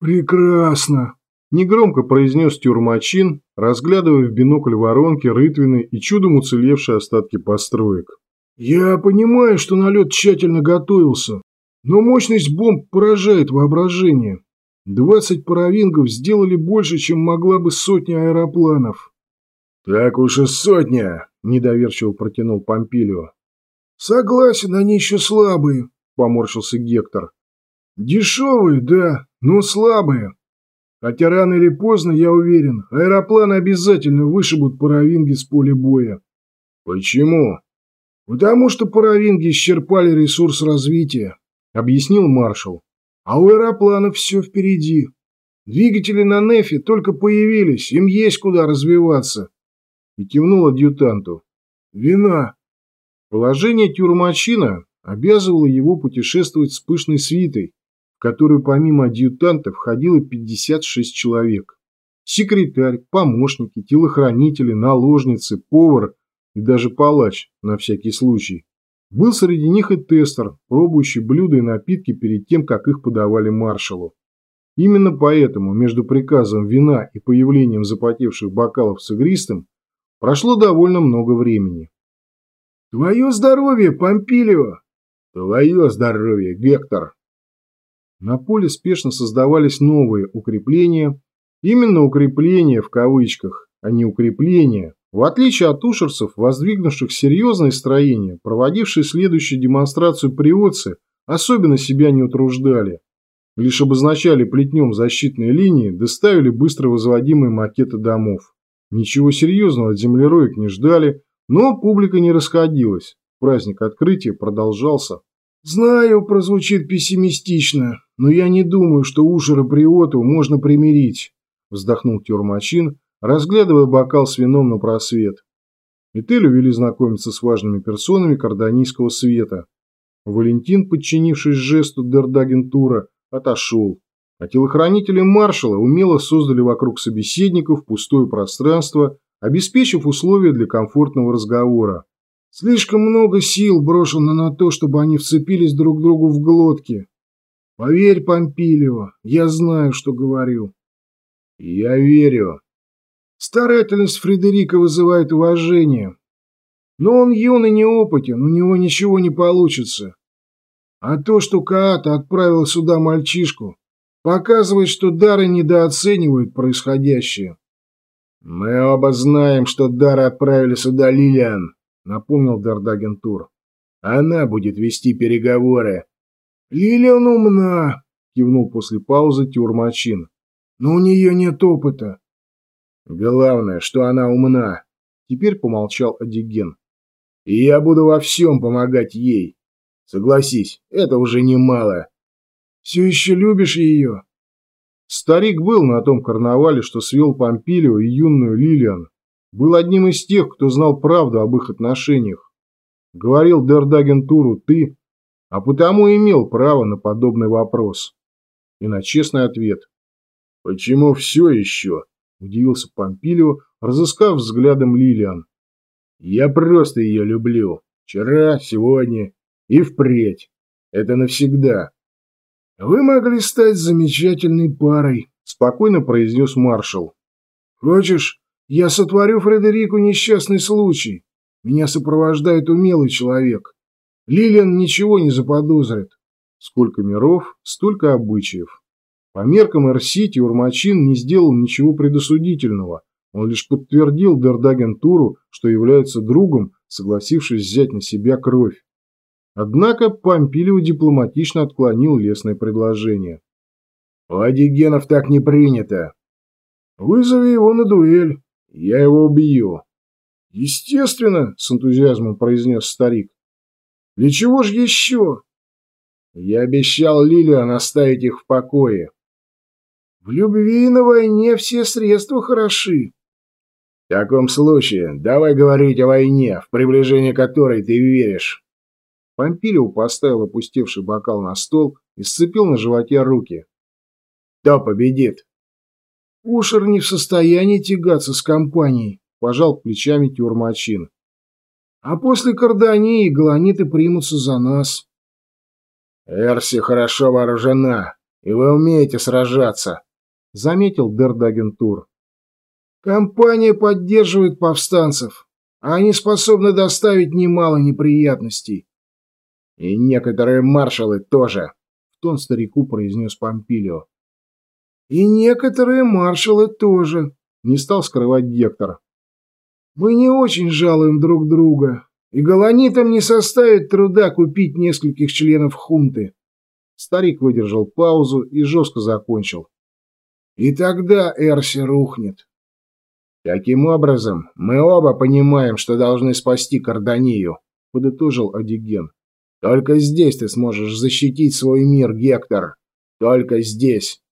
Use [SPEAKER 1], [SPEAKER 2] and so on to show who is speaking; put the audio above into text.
[SPEAKER 1] Прекрасно. Негромко произнес тюрмачин, разглядывая в бинокль воронки, рытвины и чудом уцелевшие остатки построек. «Я понимаю, что налет тщательно готовился, но мощность бомб поражает воображение. Двадцать паровингов сделали больше, чем могла бы сотня аэропланов».
[SPEAKER 2] «Так уж и сотня!» – недоверчиво протянул Помпилио.
[SPEAKER 1] «Согласен, они еще слабые», – поморщился Гектор. «Дешевые, да, но слабые. Хотя рано или поздно, я уверен, аэропланы обязательно вышибут паровинги с поля боя.
[SPEAKER 2] Почему?
[SPEAKER 1] Потому что паровинги исчерпали ресурс развития, объяснил маршал. А у аэропланов все впереди. Двигатели на Нефе только появились, им есть куда развиваться. И кивнул адъютанту. Вина. Положение тюрмачина обязывало его путешествовать с пышной свитой, которую помимо адъютанта входило 56 человек. Секретарь, помощники, телохранители, наложницы, повар и даже палач на всякий случай. Был среди них и тестер, пробующий блюда и напитки перед тем, как их подавали маршалу. Именно поэтому между приказом вина и появлением запотевших бокалов с игристым прошло довольно много времени.
[SPEAKER 2] «Твое здоровье, Помпилио!»
[SPEAKER 1] «Твое здоровье, Гектор!» На поле спешно создавались новые укрепления, именно укрепления в кавычках, а не укрепления, в отличие от ушерцев, воздвигнувших серьезные строения, проводившие следующую демонстрацию приотцы, особенно себя не утруждали. Лишь обозначали плетнем защитные линии, доставили быстро возводимые макеты домов. Ничего серьезного от землероек не ждали, но публика не расходилась. Праздник открытия продолжался. «Знаю, прозвучит пессимистично, но я не думаю, что Ушера Приоту можно примирить», – вздохнул Тюрмачин, разглядывая бокал с вином на просвет. Этель увели знакомиться с важными персонами карданийского света. Валентин, подчинившись жесту Дердагентура, отошел. А телохранители маршала умело создали вокруг собеседников пустое пространство, обеспечив условия для комфортного разговора. Слишком много сил брошено на то, чтобы они вцепились друг другу в глотки. Поверь, Помпилио, я знаю, что говорю.
[SPEAKER 2] Я верю.
[SPEAKER 1] Старательность Фредерика вызывает уважение. Но он юн и неопытен, у него ничего не получится. А то, что Каата отправил сюда мальчишку, показывает, что Дары недооценивают происходящее.
[SPEAKER 2] Мы оба знаем, что Дары отправили сюда Лилиан, напомнил Дардагентур. Она будет вести переговоры
[SPEAKER 1] «Лилиан умна», – кивнул после паузы Тюрмачин. «Но у нее нет опыта».
[SPEAKER 2] «Главное, что она умна», – теперь помолчал Адиген. «И я буду во всем помогать ей. Согласись, это уже немало».
[SPEAKER 1] «Все еще любишь ее?»
[SPEAKER 2] Старик был на том карнавале, что свел Помпилио и юную Лилиан. Был одним из тех, кто знал правду об их отношениях. Говорил Дердагентуру «ты», а потому имел право на подобный вопрос. И на честный ответ. «Почему все еще?» – удивился Помпилио, разыскав взглядом Лилиан. «Я просто ее люблю. Вчера, сегодня и впредь. Это навсегда».
[SPEAKER 1] «Вы могли стать замечательной парой», – спокойно произнес маршал. «Хочешь, я сотворю Фредерику несчастный случай? Меня сопровождает умелый человек. Лилиан ничего не заподозрит. Сколько миров, столько обычаев. По меркам Эр-Сити Урмачин не сделал ничего предосудительного. Он лишь подтвердил Дердагентуру, что является другом, согласившись взять на себя кровь. Однако Помпилио дипломатично отклонил лесное предложение.
[SPEAKER 2] «У Адигенов так не принято».
[SPEAKER 1] «Вызови его на дуэль.
[SPEAKER 2] Я его убью».
[SPEAKER 1] «Естественно», — с энтузиазмом произнес старик. Для чего же еще?
[SPEAKER 2] Я обещал Лилиан оставить их в покое.
[SPEAKER 1] В любви и на войне все средства хороши.
[SPEAKER 2] В таком случае, давай говорить о войне, в приближение которой ты веришь.
[SPEAKER 1] Помпилио поставил опустевший бокал на стол и сцепил на животе руки.
[SPEAKER 2] Кто победит?
[SPEAKER 1] Ушер не в состоянии тягаться с компанией, пожал плечами тюрмачин. А после Кардании галаниты примутся за нас.
[SPEAKER 2] Эрси хорошо вооружена, и вы умеете сражаться», — заметил Дердагентур. «Компания поддерживает повстанцев, а они способны доставить немало неприятностей». «И некоторые маршалы тоже», — в тон старику произнес Помпилио. «И некоторые маршалы тоже», — не стал скрывать Гектор. «Мы не очень жалуем друг друга, и галанитам не составит труда купить нескольких членов хунты». Старик выдержал паузу и жестко закончил. «И тогда Эрси рухнет». «Таким образом, мы оба понимаем, что должны спасти Карданию», — подытожил Адиген. «Только здесь ты сможешь защитить свой мир, Гектор. Только здесь».